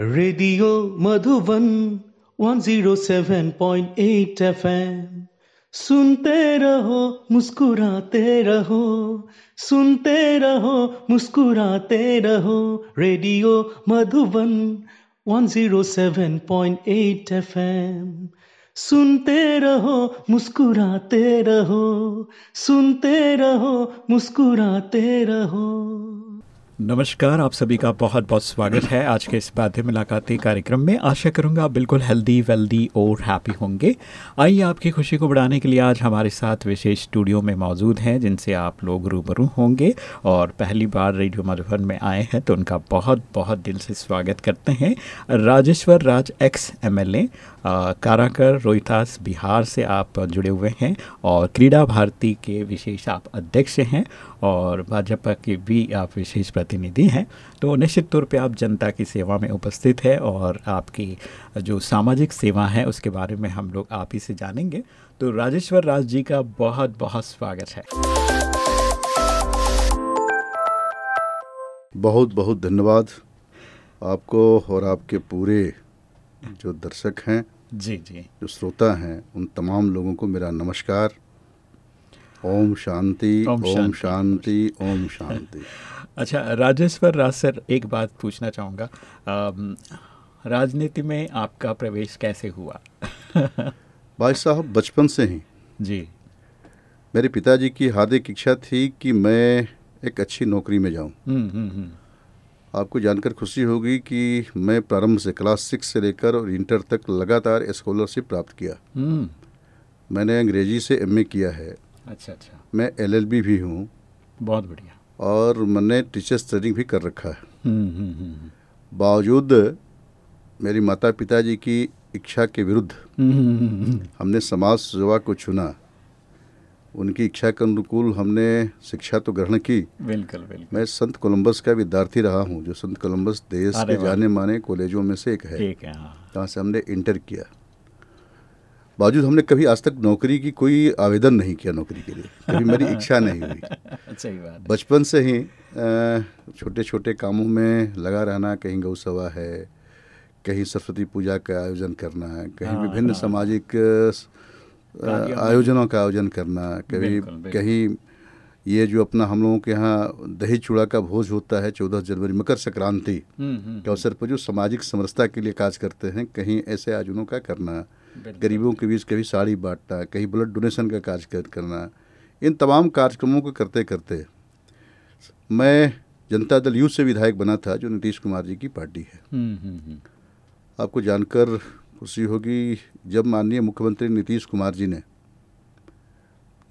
Radio Madhuban 107.8 FM सुनते रहो, मुस्कुराते रहो। सुनते रहो, मुस्कुराते रहो। रेडियो मधुबन 107.8 एफएम सुनते रहो, मुस्कुराते रहो। सुनते रहो, मुस्कुराते रहो। नमस्कार, आप सभी का बहुत बहुत स्वागत है। आज के इस बाध्य मुलाकाती कार्यक्रम में आशा करूँगा आप बिल्कुल हेल्दी वेल्दी और हैप्पी होंगे। आइए आपकी खुशी को बढ़ाने के लिए आज हमारे साथ विशेष स्टूडियो में मौजूद हैं, जिनसे आप लोग रूबरू होंगे। और पहली बार रेडियो मधुबन में आए हैं तो उनका बहुत बहुत दिल से स्वागत करते हैं। राजेश्वर राज एक्स एमएलए काराकर, रोहितास, बिहार से आप जुड़े हुए हैं। और क्रीड़ा भारती के विशेष आप अध्यक्ष हैं। और भाजपा के भी आप विशेष प्रतिनिधि हैं। तो निश्चित तौर पे आप जनता की सेवा में उपस्थित है और आपकी जो सामाजिक सेवा है उसके बारे में हम लोग आप ही से जानेंगे। तो राजेश्वर राज जी का बहुत बहुत स्वागत है। बहुत बहुत धन्यवाद आपको और आपके पूरे जो दर्शक हैं जी जी। जो श्रोता हैं उन तमाम लोगों को मेरा नमस्कार। ओम शांति ओम ओम शांति। ओम शांति। अच्छा राजेश्वर राज सर एक बात पूछना चाहूँगा। राजनीति में आपका प्रवेश कैसे हुआ? भाई साहब बचपन से ही। जी। मेरे पिताजी की हार्दिक इच्छा थी कि मैं एक अच्छी नौकरी में जाऊँ। हम्म हम्म हम्म। आपको जानकर खुशी होगी कि मैं प्रारंभ से क्लास सिक्स से लेकर और इंटर तक लगातार स्कॉलरशिप प्राप्त किया। मैंने अंग्रेज़ी से एमए किया है। अच्छा अच्छा। मैं एलएलबी भी हूँ। बहुत बढ़िया। और मैंने टीचर्स ट्रेनिंग भी कर रखा है। हम्म हम्म हम्म बावजूद मेरी माता पिताजी की इच्छा के विरुद्ध हमने समाज सेवा को चुना। उनकी इच्छा के अनुकूल हमने शिक्षा तो ग्रहण की। बिल्कुल बिल्कुल। मैं संत कोलंबस का विद्यार्थी रहा हूँ जो संत कोलंबस देश के जाने माने कॉलेजों में से एक है। ठीक है हाँ। जहाँ से हमने इंटर किया। बावजूद हमने कभी आज तक नौकरी की कोई आवेदन नहीं किया नौकरी के लिए कभी मेरी इच्छा नहीं हुई सही बात बचपन से ही छोटे छोटे कामों में लगा रहना कहीं गौसभा है कहीं सरस्वती पूजा का आयोजन करना है कहीं हाँ, विभिन्न हाँ। सामाजिक। आयोजनों का आयोजन करना कभी बिल्कुल, बिल्कुल। कहीं ये जो अपना हम लोगों के यहाँ दही चूड़ा का भोज होता है चौदह जनवरी मकर संक्रांति हम्म हम्म के अवसर पर जो सामाजिक समरसता के लिए काज करते हैं कहीं ऐसे आयोजनों का करना। गरीबों के बीच कभी साड़ी बांटना कहीं ब्लड डोनेशन का कार्य करना इन तमाम कार्यक्रमों को करते करते मैं जनता दल यूथ से विधायक बना था जो नीतीश कुमार जी की पार्टी है। हम्म हम्म हम्म। आपको जानकर खुशी होगी जब माननीय मुख्यमंत्री नीतीश कुमार जी ने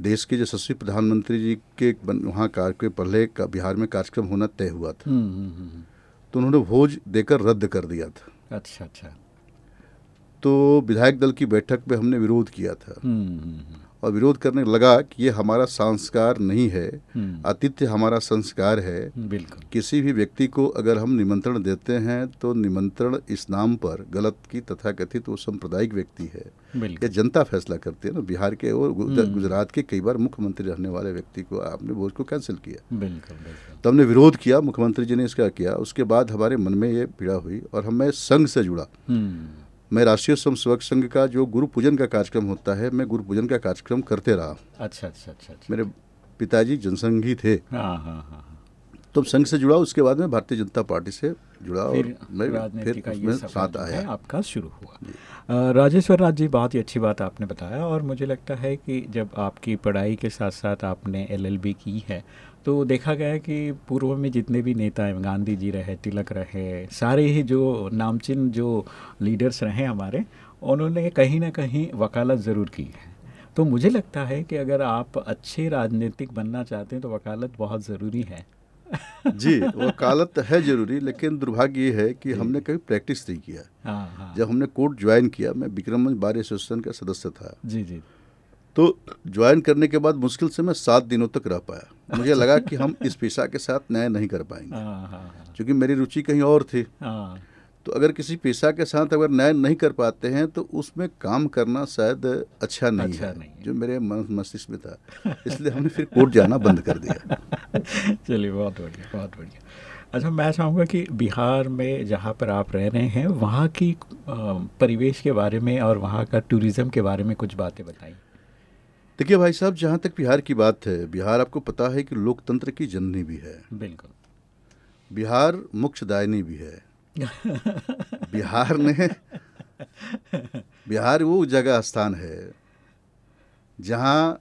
देश के यशस्वी प्रधानमंत्री जी के वहाँ कार्य के पहले का बिहार में कार्यक्रम होना तय हुआ था। तो उन्होंने भोज देकर रद्द कर दिया था। अच्छा अच्छा। तो विधायक दल की बैठक में हमने विरोध किया था। हम्म हम्म, हम्म, और विरोध करने लगा कि ये हमारा संस्कार नहीं है आतिथ्य हमारा संस्कार है। बिल्कुल। किसी भी व्यक्ति को अगर हम निमंत्रण देते हैं तो निमंत्रण इस नाम पर गलत की तथाकथित वो सांप्रदायिक व्यक्ति है। ये जनता फैसला करती है ना बिहार के और गुजरात के कई बार मुख्यमंत्री रहने वाले व्यक्ति को आपने भोज को कैंसिल किया। बिल्कुल बिल्कुल। तो हमने विरोध किया मुख्यमंत्री जी ने इसका किया। उसके बाद हमारे मन में ये पीड़ा हुई और हम मैं संघ से जुड़ा। मैं राष्ट्रीय स्वयं सेवक संघ का जो गुरु पूजन का कार्यक्रम होता है मैं गुरु पूजन का कार्यक्रम करते रहा। अच्छा अच्छा अच्छा अच्छा। मेरे पिताजी जनसंघी थे। हाँ हाँ हाँ हाँ। तो संघ से जुड़ा उसके बाद में भारतीय जनता पार्टी से जुड़ा और फिर मैं फिर उसमें साथ आया। आपका शुरू हुआ। राजेश्वर राज जी बहुत ही अच्छी बात आपने बताया और मुझे लगता है कि जब आपकी पढ़ाई के साथ साथ आपने एलएलबी की है तो देखा गया है कि पूर्व में जितने भी नेता हैं गांधी जी रहे तिलक रहे सारे ही जो नामचिन जो लीडर्स रहे हमारे उन्होंने कहीं ना कहीं वकालत ज़रूर की है। तो मुझे लगता है कि अगर आप अच्छे राजनीतिक बनना चाहते हैं तो वकालत बहुत ज़रूरी है। जी वो कालत है ज़रूरी लेकिन दुर्भाग्य ये है कि हमने कभी प्रैक्टिस नहीं किया। हाँ हाँ। जब हमने कोर्ट ज्वाइन किया मैं विक्रम बार एसोसिएशन का सदस्य था। जी जी। तो ज्वाइन करने के बाद मुश्किल से मैं सात दिनों तक रह पाया। मुझे लगा कि हम इस पेशा के साथ न्याय नहीं कर पाएँगे। हाँ हाँ हाँ। क्योंकि मेरी रुचि कहीं और थी। हाँ। तो अगर किसी पेशा के साथ अगर न्याय नहीं कर पाते हैं तो उसमें काम करना शायद अच्छा नहीं अच्छा है नहीं है। जो मेरे मन मस्तिष्क में था। इसलिए हमने फिर कोर्ट जाना बंद कर दिया। चलिए बहुत बढ़िया बहुत बढ़िया। अच्छा मैं चाहूँगा कि बिहार में जहाँ पर आप रह रहे हैं वहाँ की परिवेश के बारे में और वहाँ का टूरिज़्म के बारे में कुछ बातें बताइए देखिए भाई साहब जहाँ तक बिहार की बात है बिहार आपको पता है कि लोकतंत्र की जननी भी है। बिल्कुल। बिहार मोक्षदायिनी भी है। बिहार ने बिहार वो जगह स्थान है जहाँ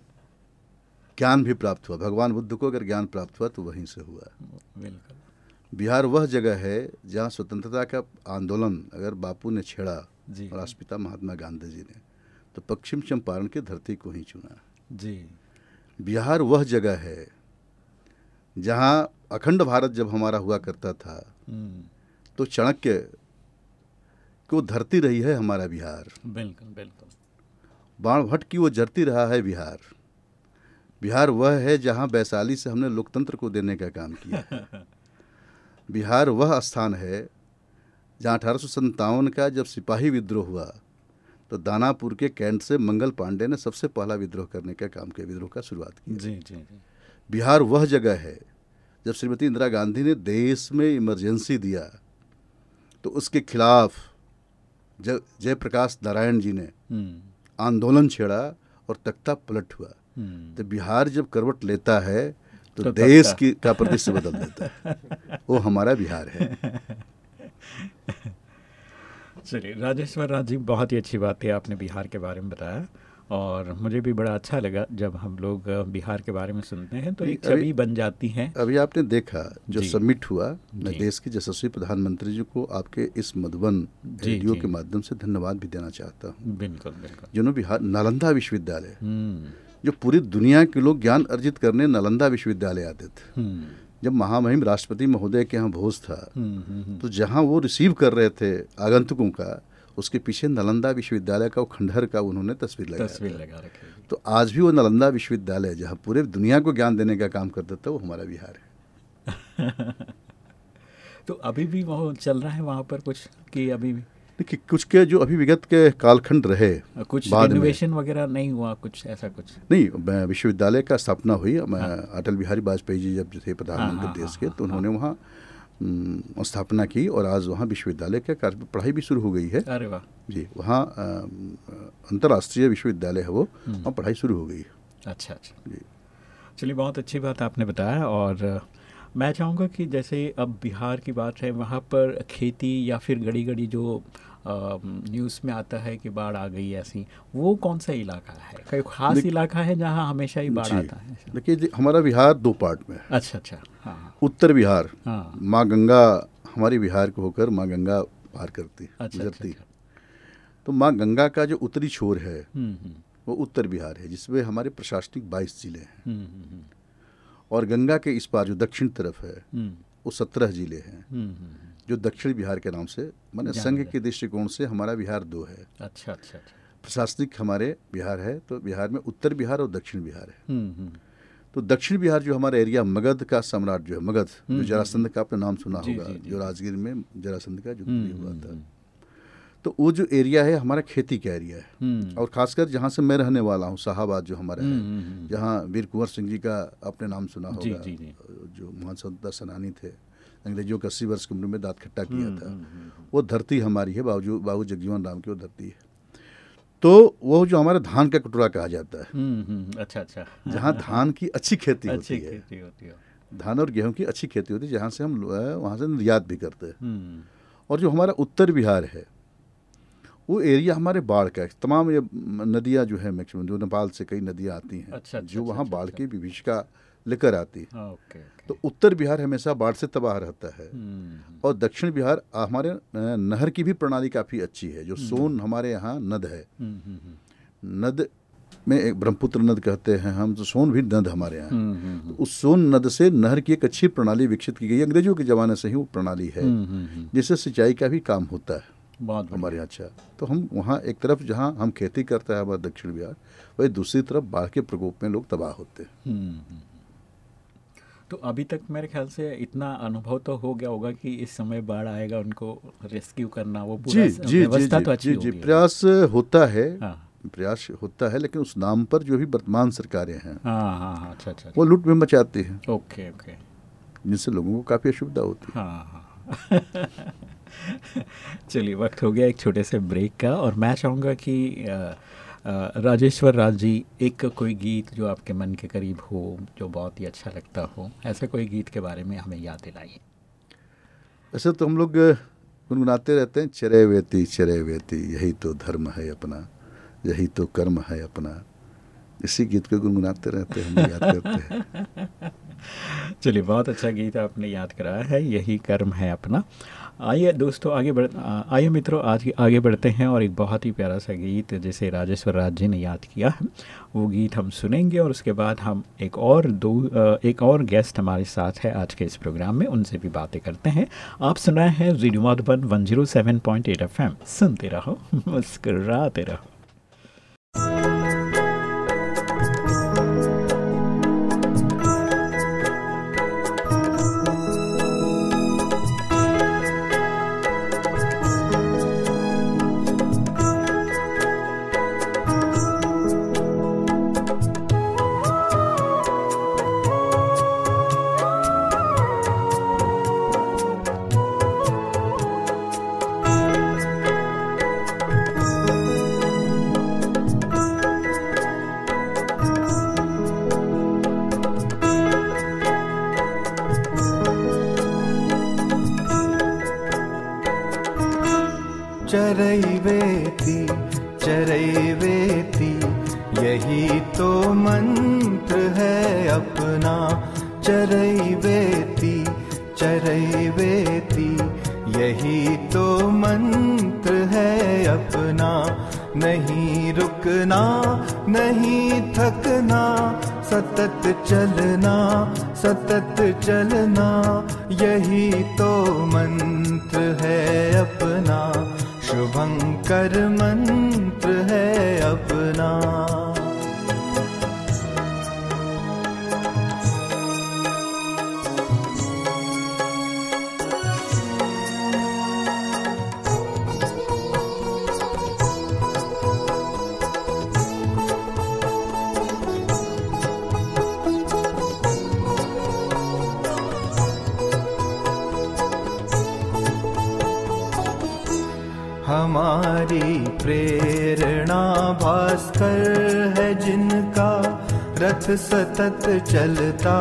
ज्ञान भी प्राप्त हुआ। भगवान बुद्ध को अगर ज्ञान प्राप्त हुआ तो वहीं से हुआ। बिल्कुल। बिहार वह जगह है जहाँ स्वतंत्रता का आंदोलन अगर बापू ने छेड़ा राष्ट्रपिता महात्मा गांधी जी ने तो पश्चिम चंपारण की धरती को ही चुना। जी। बिहार वह जगह है जहाँ अखंड भारत जब हमारा हुआ करता था हम्म, तो चाणक्य को धरती रही है हमारा बिहार। बिल्कुल बिल्कुल। बाण भट्ट की वो जरती रहा है बिहार। बिहार वह है जहाँ वैशाली से हमने लोकतंत्र को देने का काम किया। बिहार वह स्थान है जहाँ अठारह सौ सत्तावन का जब सिपाही विद्रोह हुआ तो दानापुर के कैंट से मंगल पांडे ने सबसे पहला विद्रोह करने का काम किया विद्रोह का शुरुआत की। जी जी जी। बिहार वह जगह है जब श्रीमती इंदिरा गांधी ने देश में इमरजेंसी दिया तो उसके खिलाफ जय जयप्रकाश नारायण जी ने हम्म, आंदोलन छेड़ा और तख्ता पलट हुआ। हम्म, तो बिहार जब करवट लेता है तो, तो देश की का परिदृश्य बदल देता है। वो हमारा बिहार है। चलिए राजेश्वर राज जी बहुत ही अच्छी बात है आपने बिहार के बारे में बताया। और मुझे भी बड़ा अच्छा लगा जब हम लोग बिहार के बारे में सुनते हैं तो एक अभी- छवि बन जाती है। अभी आपने देखा जो सबमिट हुआ मैं देश के यशस्वी प्रधानमंत्री जी को आपके इस मधुबन रेडियो के माध्यम से धन्यवाद भी देना चाहता हूँ। बिल्कुल बिल्कुल। जिन्होंने बिहार नालंदा विश्वविद्यालय। हम्म, जो पूरी दुनिया के लोग ज्ञान अर्जित करने नालंदा विश्वविद्यालय आते थे। हम्म, जब महामहिम राष्ट्रपति महोदय के यहाँ भोज था हम्म, तो जहाँ वो रिसीव कर रहे थे आगंतुकों का उसके पीछे नालंदा विश्वविद्यालय का वो खंडहर का उन्होंने तस्वीर लगाया तस्वीर लगा रखी है। तो आज भी वो नालंदा विश्वविद्यालय जहाँ पूरे दुनिया को ज्ञान देने का काम करता था वो हमारा बिहार है। तो अभी भी वो चल रहा है वहाँ पर कुछ कि अभी भी? देखिए कुछ के जो अभी विगत के कालखंड रहे कुछ इनोवेशन वगैरह नहीं हुआ कुछ ऐसा कुछ? नहीं विश्वविद्यालय का स्थापना हुई अटल बिहारी वाजपेयी जी जब थे हाँ, प्रधानमंत्री हाँ, देश के हाँ, तो उन्होंने वहाँ स्थापना की और आज वहाँ विश्वविद्यालय के कार्य पढ़ाई भी शुरू हो गई है। अरे वाह। जी वहाँ अंतर्राष्ट्रीय विश्वविद्यालय है वो वहाँ पढ़ाई शुरू हो गई है। अच्छा अच्छा। जी। चलिए बहुत अच्छी बात आपने बताया और मैं चाहूँगा कि जैसे अब बिहार की बात है वहाँ पर खेती या फिर घड़ी घड़ी जो न्यूज़ में आता है कि बाढ़ आ गई ऐसी। वो कौन सा इलाका है? कोई खास इलाका है जहाँ हमेशा ही बाढ़ आता है? देखिए हमारा बिहार दो पार्ट में है। अच्छा अच्छा। हाँ उत्तर बिहार। हाँ। माँ गंगा हमारी बिहार को होकर माँ गंगा पार करती है अच्छा अच्छा, गुजरती। है अच्छा। तो माँ गंगा का जो उत्तरी छोर है हम्म हम्म। वो उत्तर बिहार है जिसमें हमारे प्रशासनिक बाईस ज़िले हैं। हम्म और गंगा के इस पार जो दक्षिण तरफ़ है वो सत्रह ज़िले हैं। जो दक्षिण बिहार के नाम से माने संघ के दृष्टिकोण से हमारा बिहार दो है। अच्छा अच्छा अच्छा। प्रशासनिक हमारे बिहार है तो बिहार में उत्तर बिहार और दक्षिण बिहार है। हम्म हम्म। तो दक्षिण बिहार जो हमारा एरिया मगध का सम्राट जो है मगध जो जरासंध का आपने नाम सुना होगा जी, जी। जो राजगीर में जरासंध का युद्ध हम्म, हुआ था। हम्म, तो वो जो एरिया है हमारा खेती का एरिया है। हम्म। और खासकर जहाँ से मैं रहने वाला हूँ शाहबाद जो हमारा हम्म, है हम्म, हम्म, जहाँ वीर कुंवर सिंह जी का आपने नाम सुना होगा जी, जी। जो महान स्वतंत्रता सेनानी थे। अंग्रेज़ों का अस्सी वर्ष की उम्र में दांत खट्टा किया हम्म, था। हम्म, हम्म, वो धरती हमारी है बाबू बाबू जगजीवन राम की वो धरती है। तो वो जो हमारा धान का कटोरा कहा जाता है अच्छा अच्छा। जहाँ धान की अच्छी खेती अच्छी होती है। खेती होती है। धान और गेहूँ की अच्छी खेती होती है जहाँ से हम वहाँ से निर्यात भी करते हैं। और जो हमारा उत्तर बिहार है वो एरिया हमारे बाढ़ का है। तमाम ये नदियाँ जो है मैक्सिमम जो नेपाल से कई नदियाँ आती हैं अच्छा, अच्छा, जो अच्छा, वहाँ अच्छा, बाढ़ अच्छा। की विभीषिका लेकर आती है। हाँ, ओके ओके। तो उत्तर बिहार हमेशा बाढ़ से तबाह रहता है। हम्म, और दक्षिण बिहार हमारे नहर की भी प्रणाली काफ़ी अच्छी है। जो सोन हमारे यहाँ नद है। हम्म, हम्म, हम्म, नद में एक ब्रह्मपुत्र नद कहते हैं हम तो सोन भी नद हमारे यहाँ हम्म, हम्म, उस सोन नद से नहर की एक अच्छी प्रणाली विकसित की गई है। अंग्रेज़ों के ज़माने से ही वो प्रणाली है। हम्म, हम्म, हम्म, जिससे सिंचाई का भी काम होता है। बहुत हमारे यहाँ अच्छा। तो हम वहाँ एक तरफ़ जहाँ हम खेती करते हैं हमारा दक्षिण बिहार वही दूसरी तरफ़ बाढ़ के प्रकोप में लोग तबाह होते हैं। हम्म, हम्म। तो अभी तक मेरे ख्याल से इतना अनुभव तो हो गया होगा कि इस समय बाढ़ आएगा उनको रेस्क्यू करना वो पूरा जी जी जी व्यवस्था जी तो अच्छी जी जी प्रयास होता है हाँ। प्रयास होता है लेकिन उस नाम पर जो भी वर्तमान सरकारें हैं हाँ हाँ हाँ अच्छा अच्छा वो लूट में मचाती हैं। Okay okay. जिनसे लोगों को काफ़ी असुविधा होती है। हाँ हाँ। चलिए वक्त हो गया एक छोटे से ब्रेक का और मैं चाहूँगा कि राजेश्वर राज जी एक कोई गीत जो आपके मन के करीब हो जो बहुत ही अच्छा लगता हो ऐसे कोई गीत के बारे में हमें याद दिलाइए। ऐसे तो हम लोग गुनगुनाते रहते हैं चरे वेती चरे वेती यही तो धर्म है अपना यही तो कर्म है अपना। इसी गीत को गुनगुनाते रहते हैं हम याद करते हैं। चलिए बहुत अच्छा गीत आपने याद कराया है यही कर्म है अपना। आइए दोस्तों, आगे बढ़ आइए मित्रों, आज आगे बढ़ते हैं और एक बहुत ही प्यारा सा गीत जिसे राजेश्वर राज जी ने याद किया है। वो गीत हम सुनेंगे और उसके बाद हम एक और दो एक और गेस्ट हमारे साथ है आज के इस प्रोग्राम में, उनसे भी बातें करते हैं। आप सुन रहे हैं Madhuban one zero seven point eight F M सुनते रहो, मुस्कराते रहो। Saturday मंत्र है अपना। हमारी प्रेरणा भास्कर है जिनका रथ सतत चलता।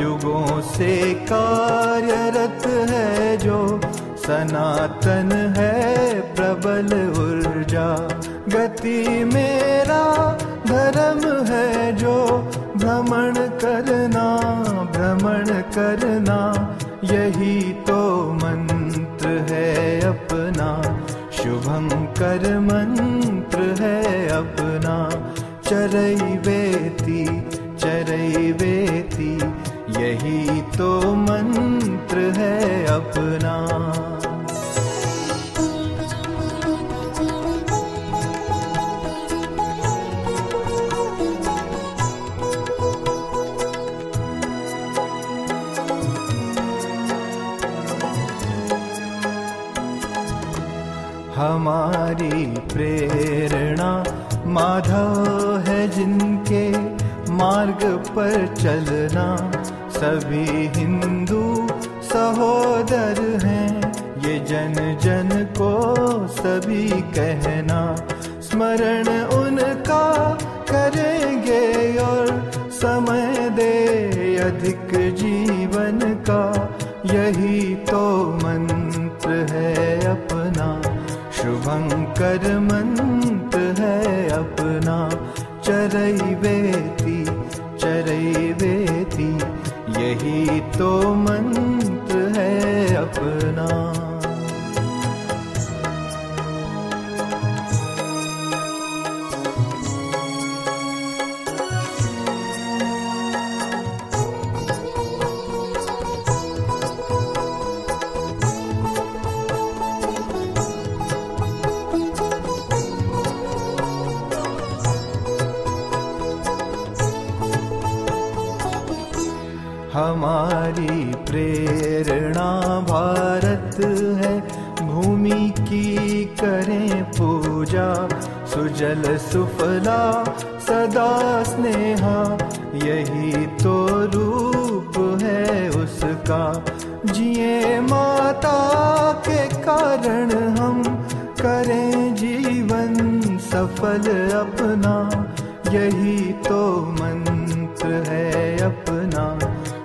युगों से कार्यरत है जो सनातन है, प्रबल ऊर्जा। गति मेरा धर्म है जो भ्रमण करना भ्रमण करना। यही तो शुभंकर मंत्र है अपना। चरई बेती चरई बेती यही तो मंत्र है अपना। हमारी प्रेरणा माधव है जिनके मार्ग पर चलना। सभी हिंदू सहोदर हैं, ये जन जन को सभी कहना। स्मरण उनका करेंगे और समय दे अधिक जीवन का। यही तो मंत्र है शुभंकर मंत्र है अपना। चरई वेती चरई वेती यही तो मंत्र सुजल सुफला सदा स्नेहा, यही तो रूप है उसका। जिए माता के कारण हम करें जीवन सफल अपना। यही तो मंत्र है अपना।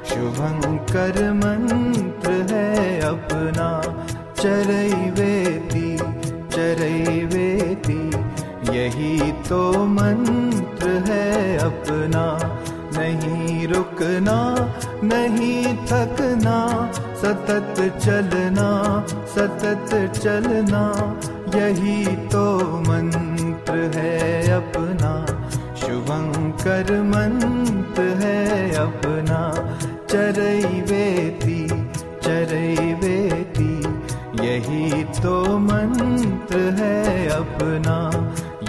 शुभंकर मंत्र है अपना। चरई वेती चरई तो मंत्र है अपना, नहीं रुकना, नहीं थकना, सतत चलना सतत चलना, यही तो मंत्र है अपना। शुभंकर मंत्र है अपना, चरई वेती चरई वेती यही तो मंत्र है अपना।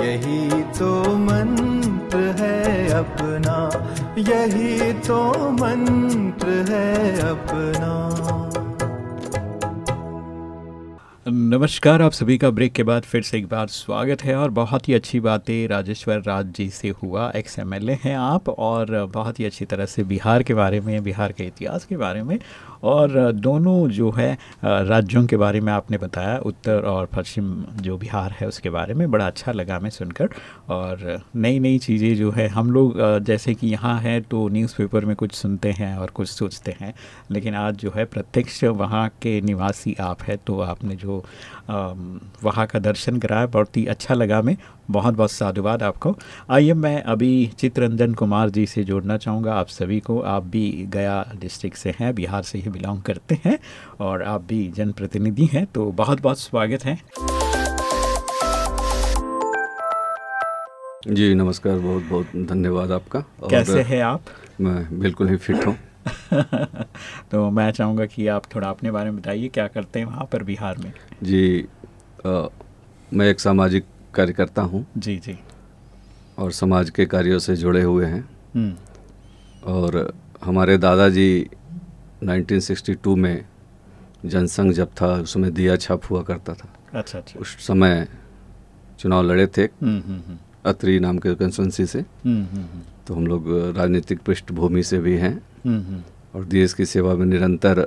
यही तो मंत्र है अपना, यही तो मंत्र है अपना। नमस्कार, आप सभी का ब्रेक के बाद फिर से एक बार स्वागत है और बहुत ही अच्छी बातें राजेश्वर राज जी से हुआ। एक्स एम हैं आप और बहुत ही अच्छी तरह से बिहार के बारे में, बिहार के इतिहास के बारे में और दोनों जो है राज्यों के बारे में आपने बताया, उत्तर और पश्चिम जो बिहार है उसके बारे में, बड़ा अच्छा लगा मैं सुनकर। और नई नई चीज़ें जो है, हम लोग जैसे कि यहाँ हैं तो न्यूज़पेपर में कुछ सुनते हैं और कुछ सोचते हैं, लेकिन आज जो है, प्रत्यक्ष वहाँ के निवासी आप हैं तो आपने जो वहाँ का दर्शन कराया बहुत ही अच्छा लगा मैं बहुत बहुत साधुवाद आपको। आइए मैं अभी चित्ररंजन कुमार जी से जोड़ना चाहूँगा। आप सभी को आप भी गया डिस्ट्रिक्ट से हैं बिहार से ही बिलोंग करते हैं और आप भी जनप्रतिनिधि हैं तो बहुत बहुत स्वागत है। जी नमस्कार बहुत बहुत धन्यवाद आपका। कैसे हैं आप? मैं बिल्कुल ही फिट हूँ। तो मैं चाहूँगा कि आप थोड़ा अपने बारे में बताइए क्या करते हैं वहाँ पर बिहार में जी आ, मैं एक सामाजिक कार्यकर्ता हूँ जी जी और समाज के कार्यों से जुड़े हुए हैं हम्म। और हमारे दादाजी 1962 में जनसंघ जब था उसमें दिया छाप हुआ करता था अच्छा अच्छा उस समय चुनाव लड़े थे हम्म, हम्म। अत्री नाम के कंसुएंसी से। तो हम लोग राजनीतिक पृष्ठभूमि से भी हैं। और देश की सेवा में निरंतर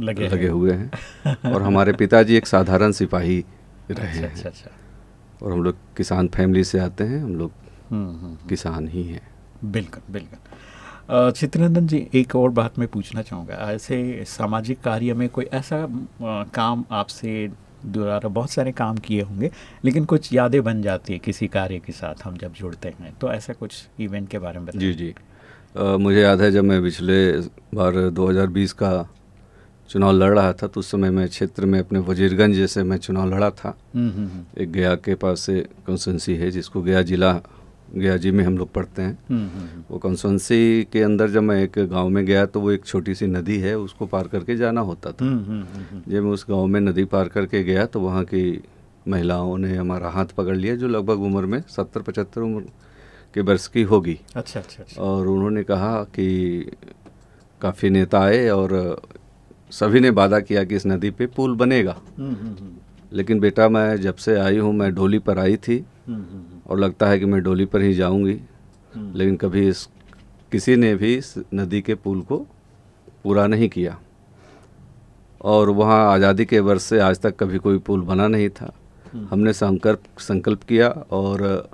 लगे लगे। हुए हैं। और हमारे पिताजी एक साधारण सिपाही रहे अच्छा हैं। अच्छा अच्छा। और हम लोग किसान फैमिली से आते हैं हम लोग। किसान ही हैं। बिल्कुल बिल्कुल। चित्रनंदन जी एक और बात मैं पूछना चाहूँगा। ऐसे सामाजिक कार्य में कोई ऐसा काम आपसे द्वारा बहुत सारे काम किए होंगे लेकिन कुछ यादें बन जाती है किसी कार्य के साथ हम जब जुड़ते हैं तो ऐसा कुछ इवेंट के बारे में जी जी। अ, मुझे याद है जब मैं पिछले बार 2020 का चुनाव लड़ रहा था तो उस समय मैं क्षेत्र में अपने वजीरगंज जैसे मैं चुनाव लड़ा था हम्म, हम्म, हम्म। एक गया के पास से कॉन्स्टेंसी है जिसको गया जिला गया जी में हम लोग पढ़ते हैं। वो कॉन्स्टेंसी के अंदर जब मैं एक गाँव में गया तो वो एक छोटी सी नदी है उसको पार करके जाना होता था। जब मैं उस गाँव में नदी पार करके गया तो वहाँ की महिलाओं ने हमारा हाथ पकड़ लिया जो लगभग उम्र में सत्तर पचहत्तर उम्र के वर्ष की होगी। अच्छा अच्छा अच्छा। और उन्होंने कहा कि काफ़ी नेता आए और सभी ने वादा किया कि इस नदी पे पुल बनेगा। हम्म, हम्म, हम्म। लेकिन बेटा मैं जब से आई हूँ मैं डोली पर आई थी। और लगता है कि मैं डोली पर ही जाऊँगी। लेकिन कभी इस किसी ने भी इस नदी के पुल को पूरा नहीं किया। और वहाँ आज़ादी के वर्ष से आज तक कभी कोई पुल बना नहीं था। हमने संकल्प संकल्प किया और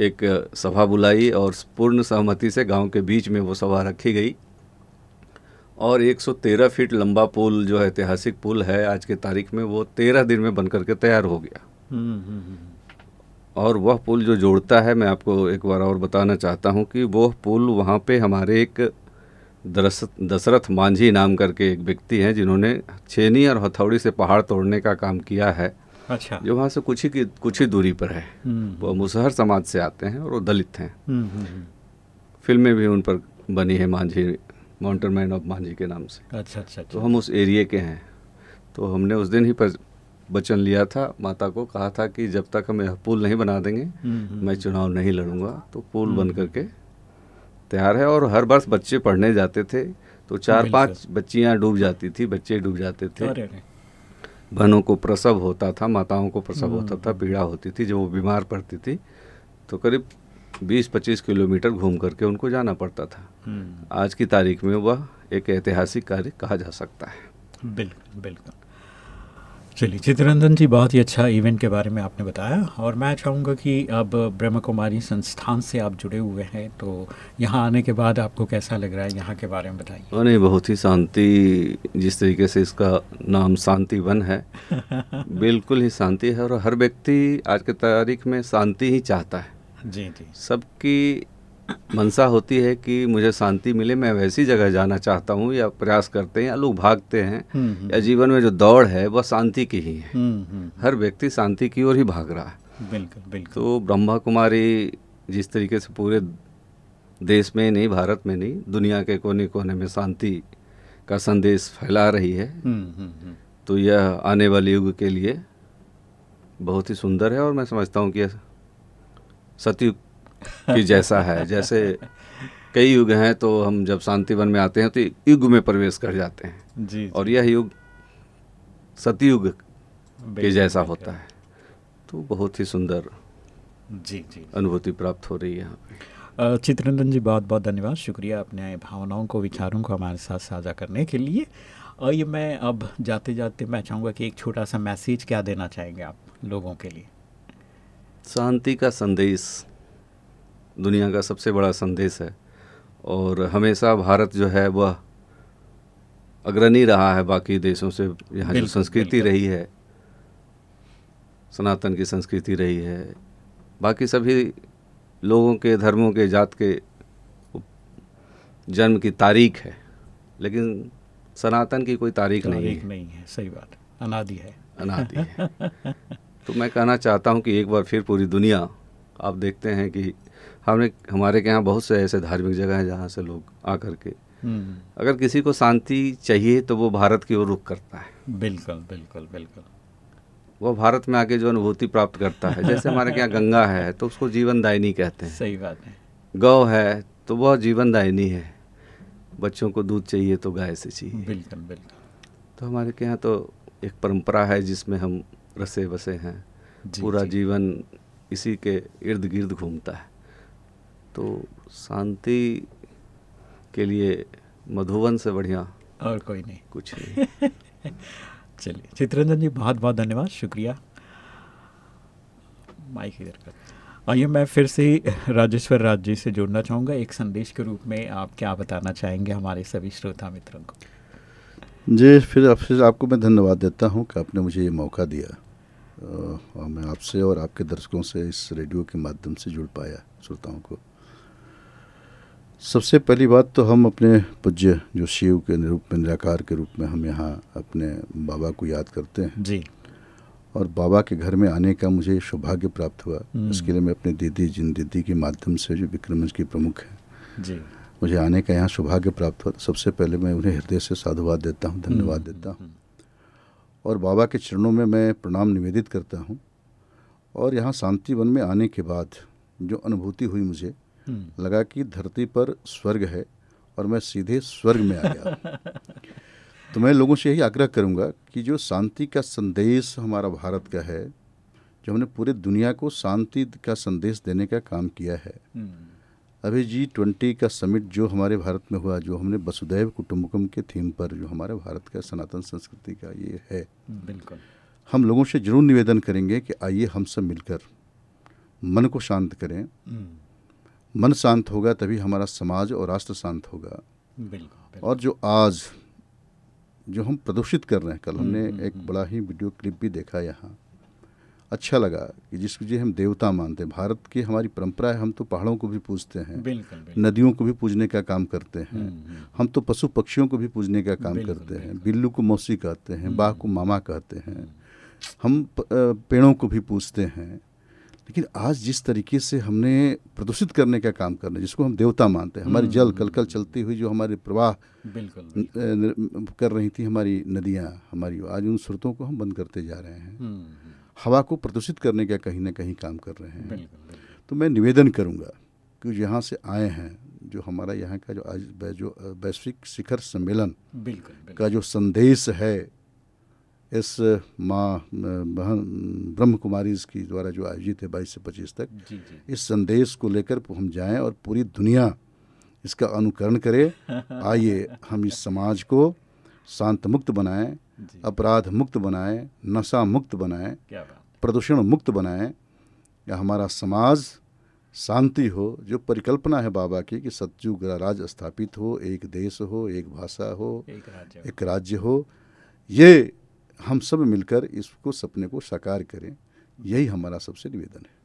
एक सभा बुलाई और पूर्ण सहमति से गाँव के बीच में वो सभा रखी गई। और 113 फीट लंबा पुल जो ऐतिहासिक पुल है आज के तारीख में वो तेरह दिन में बन करके तैयार हो गया। हम्म, हम्म, हम्म। और वह पुल जो जोड़ता है मैं आपको एक बार और बताना चाहता हूँ कि वह पुल वहाँ पे हमारे एक दरस दशरथ मांझी नाम करके एक व्यक्ति हैं जिन्होंने छेनी और हथौड़ी से पहाड़ तोड़ने का काम किया है। अच्छा। जो वहाँ से कुछ ही की कुछ ही दूरी पर है। हम्म, वो मुसहर समाज से आते हैं और वो दलित हैं। हम्म, हम्म, हम्म। फ़िल्में भी उन पर बनी है Manjhi mountain man of Manjhi के नाम से। अच्छा अच्छा तो अच्छा हम उस एरिए के हैं। तो हमने उस दिन ही पर वचन लिया था माता को कहा था कि जब तक हम यह पुल नहीं बना देंगे हम्म, हम्म, मैं चुनाव नहीं लड़ूँगा। तो पुल बन करके तैयार है और हर वर्ष बच्चे पढ़ने जाते थे। तो चार। पाँच बच्चियाँ डूब जाती थी बच्चे डूब जाते थे। बहनों को प्रसव होता था माताओं को प्रसव होता था हम्म। पीड़ा होती थी जब वो बीमार पड़ती थी तो करीब 20-25 किलोमीटर घूम करके उनको जाना पड़ता था। हम्म, आज की तारीख में वह एक ऐतिहासिक कार्य कहा जा सकता है। बिल्कुल बिल्कुल। चलिए चित्ररंजन जी बहुत ही अच्छा इवेंट के बारे में आपने बताया और मैं चाहूँगा कि अब ब्रह्म कुमारी संस्थान से आप जुड़े हुए हैं तो यहाँ आने के बाद आपको कैसा लग रहा है? यहाँ के बारे में बताइए। नहीं बहुत ही शांति जिस तरीके से इसका नाम शांति वन है बिल्कुल ही शांति है और हर व्यक्ति आज के तारीख में शांति ही चाहता है। जी जी। सबकी मनसा होती है कि मुझे शांति मिले मैं वैसी जगह जाना चाहता हूँ या प्रयास करते हैं या लोग भागते हैं हम्म, हम्म। या जीवन में जो दौड़ है वह शांति की ही है। हम्म, हर व्यक्ति शांति की ओर ही भाग रहा है। बिल्कुल बिल्कुल। तो ब्रह्मा कुमारी जिस तरीके से पूरे देश में नहीं भारत में नहीं दुनिया के कोने कोने में शांति का संदेश फैला रही है तो यह आने वाले युग के लिए बहुत ही सुंदर है और मैं समझता हूँ कि सतयुग की जैसा है जैसे कई युग हैं तो हम जब शांतिवन में आते हैं तो युग में प्रवेश कर जाते हैं। जी जी, और यह युग सतयुग के जैसा होता है। तो बहुत ही सुंदर जी जी अनुभूति प्राप्त हो रही है यहाँ पे। जी बहुत बहुत धन्यवाद। शुक्रिया अपने भावनाओं को विचारों को हमारे साथ साझा करने के लिए। और ये मैं अब जाते जाते मैं चाहूँगा कि एक छोटा सा मैसेज क्या देना चाहेंगे आप लोगों के लिए? शांति का संदेश। दुनिया का सबसे बड़ा संदेश है। और हमेशा भारत जो है वह अग्रणी रहा है बाकी देशों से। यहाँ जो संस्कृति। रही है सनातन की संस्कृति रही है बाकी सभी लोगों के धर्मों के जात के जन्म की तारीख है। लेकिन सनातन की कोई तारीख नहीं तारीख है। नहीं है सही बात। अनादि है। अनादि है। तो मैं कहना चाहता हूँ कि एक बार फिर पूरी दुनिया आप देखते हैं कि हमने हमारे के यहाँ बहुत से ऐसे धार्मिक जगह हैं जहाँ से लोग आकर के हम्म, अगर किसी को शांति चाहिए तो वो भारत की ओर रुख करता है। बिल्कुल बिल्कुल बिल्कुल। वो भारत में आके जो अनुभूति प्राप्त करता है जैसे हमारे यहाँ गंगा है तो उसको जीवन दायिनी कहते हैं। सही बात है। गौ है तो वह जीवन दायिनी है। बच्चों को दूध चाहिए तो गाय से चाहिए। बिल्कुल बिल्कुल। तो हमारे के यहाँ तो एक परंपरा है जिसमें हम रसे बसे हैं। जी, पूरा जी। जीवन इसी के इर्द गिर्द घूमता है। तो शांति के लिए मधुवन से बढ़िया और कोई नहीं। कुछ नहीं। चलिए चित्ररंजन जी बहुत बहुत धन्यवाद शुक्रिया। माइक इधर कर। आइए मैं फिर से राजेश्वर राज जी से जुड़ना चाहूँगा। एक संदेश के रूप में आप क्या बताना चाहेंगे हमारे सभी श्रोता मित्रों को? जी फिर फिर आपको मैं धन्यवाद देता हूँ कि आपने मुझे ये मौका दिया और मैं आपसे और आपके दर्शकों से इस रेडियो के माध्यम से जुड़ पाया श्रोताओं को। सबसे पहली बात तो हम अपने पूज्य जो शिव के रूप में निराकार के रूप में हम यहाँ अपने बाबा को याद करते हैं। जी। और बाबा के घर में आने का मुझे सौभाग्य प्राप्त हुआ। हम्म। इसके लिए मैं अपनी दीदी जिन दीदी के माध्यम से जो विक्रमगंज की प्रमुख है। जी। मुझे आने का यहाँ सौभाग्य प्राप्त हुआ। सबसे पहले मैं उन्हें हृदय से साधुवाद देता हूँ धन्यवाद हम्म, देता हूँ। और बाबा के चरणों में मैं प्रणाम निवेदित करता हूँ। और यहाँ शांति वन में आने के बाद जो अनुभूति हुई मुझे लगा कि धरती पर स्वर्ग है और मैं सीधे स्वर्ग में आ गया। तो मैं लोगों से यही आग्रह करूँगा कि जो शांति का संदेश हमारा भारत का है जो हमने पूरे दुनिया को शांति का संदेश देने का काम किया है हम्म, अभी जी ट्वेंटी का समिट जो हमारे भारत में हुआ जो हमने वसुदैव कुटुम्बकम के थीम पर जो हमारे भारत का सनातन संस्कृति का ये है बिल्कुल। हम लोगों से ज़रूर निवेदन करेंगे कि आइए हम सब मिलकर मन को शांत करें हम्म, मन शांत होगा तभी हमारा समाज और राष्ट्र शांत होगा। बिल्कुल और जो आज जो हम प्रदूषित कर रहे हैं कल हमने हम्म, एक हम्म। बड़ा ही वीडियो क्लिप भी देखा यहाँ। अच्छा लगा कि जिसको जी हम देवता मानते हैं। भारत की हमारी परंपरा है हम तो पहाड़ों को भी पूजते हैं। बिल्कुल बिल्कुल। नदियों को भी पूजने का काम करते हैं। हम्म, हम्म, हम तो पशु पक्षियों को भी पूजने का काम बिल्कुल, करते हैं। बिल्लू को मौसी कहते हैं बाघ को मामा कहते हैं। हम्म, हम पेड़ों को भी पूजते हैं। लेकिन आज जिस तरीके से हमने प्रदूषित करने का काम करना जिसको हम देवता मानते हैं हमारी हम्म, जल कल कल चलती हुई जो हमारे प्रवाह बिल्कुल कर रही थी हमारी नदियाँ हमारी आज उन स्रोतों को हम बंद करते जा रहे हैं। हम्म, हम्म, हवा को प्रदूषित करने का कहीं ना कहीं काम कर रहे हैं। तो मैं निवेदन करूँगा कि यहाँ से आए हैं जो हमारा यहाँ का जो आज जो वैश्विक शिखर सम्मेलन का जो संदेश है इस माँ बहन ब्रह्म कुमारी की द्वारा जो आयोजित है बाईस से पच्चीस तक जी जी। इस संदेश को लेकर हम जाएँ और पूरी दुनिया इसका अनुकरण करे। आइए हम इस समाज को शांत मुक्त बनाएँ अपराध मुक्त बनाएँ नशा मुक्त बनाएँ प्रदूषण मुक्त बनाएँ या हमारा समाज शांति हो। जो परिकल्पना है बाबा की कि सतयुग राज स्थापित हो एक देश हो एक भाषा हो एक राज्य एक राज्य हो ये हम सब मिलकर इसको सपने को साकार करें। यही हमारा सबसे निवेदन है।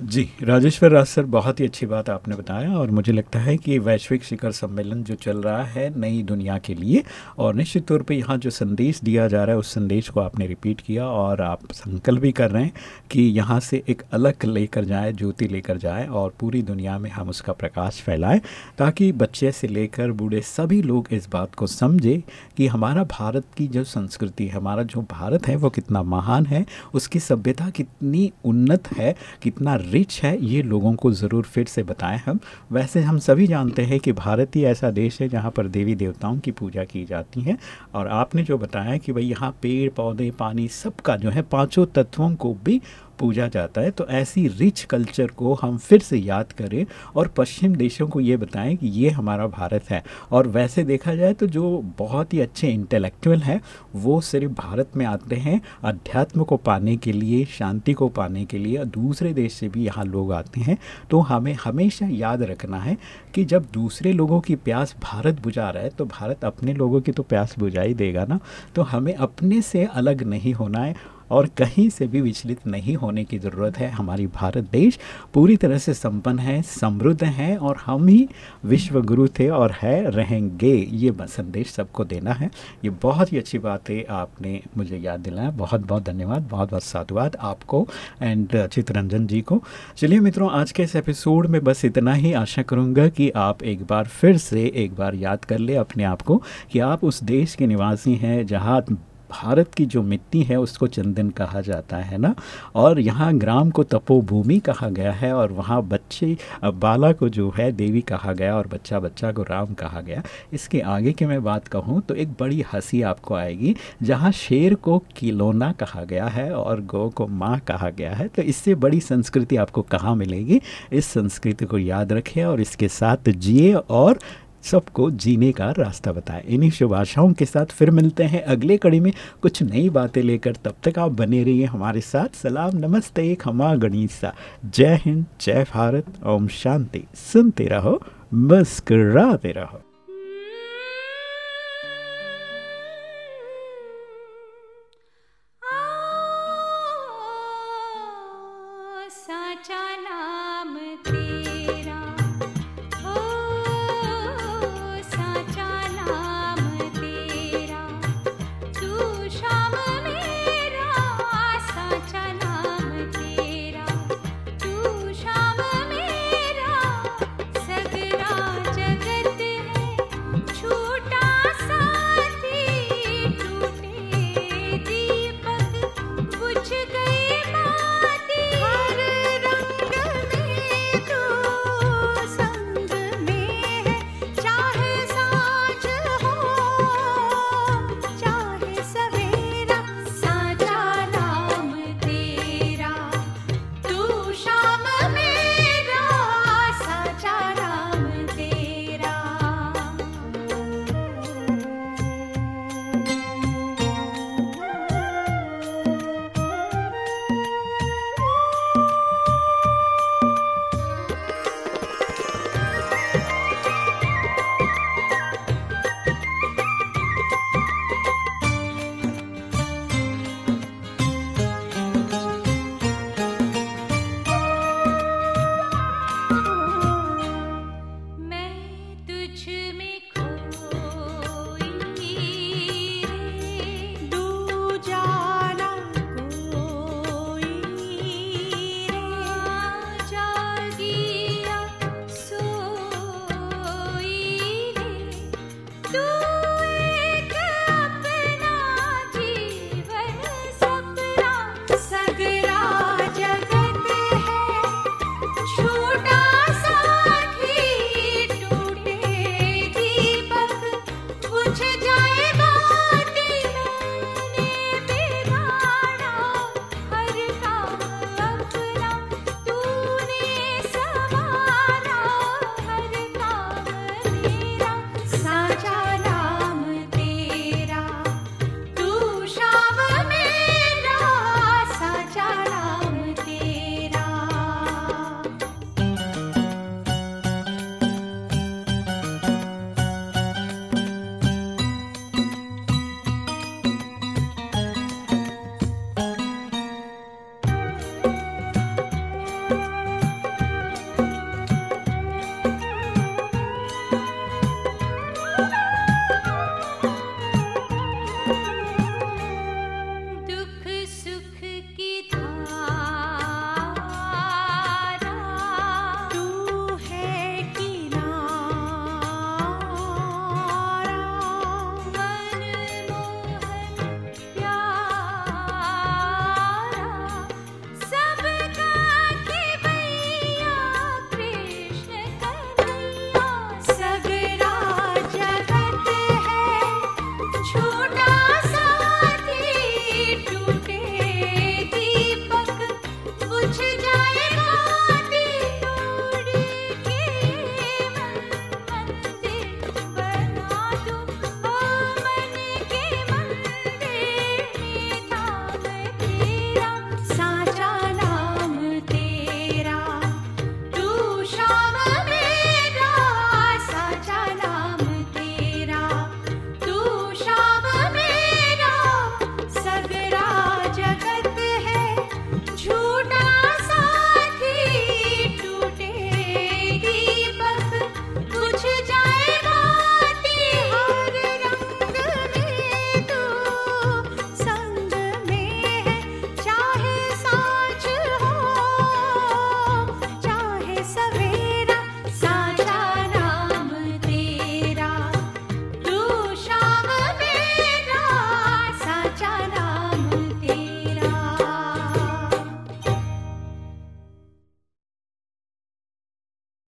जी, राजेश्वर राज सर, बहुत ही अच्छी बात आपने बताया और मुझे लगता है कि वैश्विक शिखर सम्मेलन जो चल रहा है नई दुनिया के लिए और निश्चित तौर पे यहाँ जो संदेश दिया जा रहा है, उस संदेश को आपने रिपीट किया और आप संकल्प भी कर रहे हैं कि यहाँ से एक अलग लेकर जाए, ज्योति लेकर जाए और पूरी दुनिया में हम उसका प्रकाश फैलाएँ ताकि बच्चे से लेकर बूढ़े सभी लोग इस बात को समझे कि हमारा भारत की जो संस्कृति हमारा जो भारत है वो कितना महान है, उसकी सभ्यता कितनी उन्नत है, कितना रिच है, ये लोगों को ज़रूर फिर से बताएँ हम। वैसे हम सभी जानते हैं कि भारत ही ऐसा देश है जहाँ पर देवी देवताओं की पूजा की जाती है। और आपने जो बताया कि भाई यहाँ पेड़, पौधे, पानी सबका जो है पाँचों तत्वों को भी पूजा जाता है तो ऐसी रिच कल्चर को हम फिर से याद करें और पश्चिम देशों को ये बताएँ कि ये हमारा भारत है। और वैसे देखा जाए तो जो बहुत ही अच्छे इंटेलेक्चुअल हैं, वो सिर्फ़ भारत में आते हैं, अध्यात्म को पाने के लिए, शांति को पाने के लिए दूसरे देश से भी यहाँ लोग आते हैं। तो हमें हमेशा याद रखना है कि जब दूसरे लोगों की प्यास भारत बुझा रहा है तो भारत अपने लोगों की तो प्यास बुझा ही देगा ना। तो हमें अपने से अलग नहीं होना है और कहीं से भी विचलित नहीं होने की ज़रूरत है। हमारी भारत देश पूरी तरह से संपन्न है, समृद्ध है और हम ही विश्व गुरु थे और है, रहेंगे। ये संदेश सबको देना है। ये बहुत ही अच्छी बात है आपने मुझे याद दिलाया। बहुत बहुत धन्यवाद बहुत बहुत साधुवाद आपको एंड चितरंजन जी को। चलिए मित्रों, आज के इस एपिसोड में बस इतना ही। आशा करूँगा कि आप एक बार फिर से एक बार याद कर ले अपने आप को कि आप उस देश के निवासी हैं जहाँ भारत की जो मिट्टी है, उसको चंदन कहा जाता है ना? और यहाँ ग्राम को तपोभूमि कहा गया है और वहाँ बच्चे, बाला को जो है देवी कहा गया और बच्चा बच्चा को राम कहा गया। इसके आगे की मैं बात कहूँ तो एक बड़ी हँसी आपको आएगी, जहाँ शेर को किलोना कहा गया है और गौ को माँ कहा गया है। तो इससे बड़ी संस्कृति आपको कहाँ मिलेगी? इस संस्कृति को याद रखें और इसके साथ जिए और सबको जीने का रास्ता बताएँ। इन्हीं शुभ आशाओं के साथ फिर मिलते हैं अगले कड़ी में कुछ नई बातें लेकर। तब तक आप बने रहिए हमारे साथ। सलाम, नमस्ते, खमा गणिसा। जय हिंद, जय भारत। ओम शांति। सुनते रहो, मुस्कराते रहो।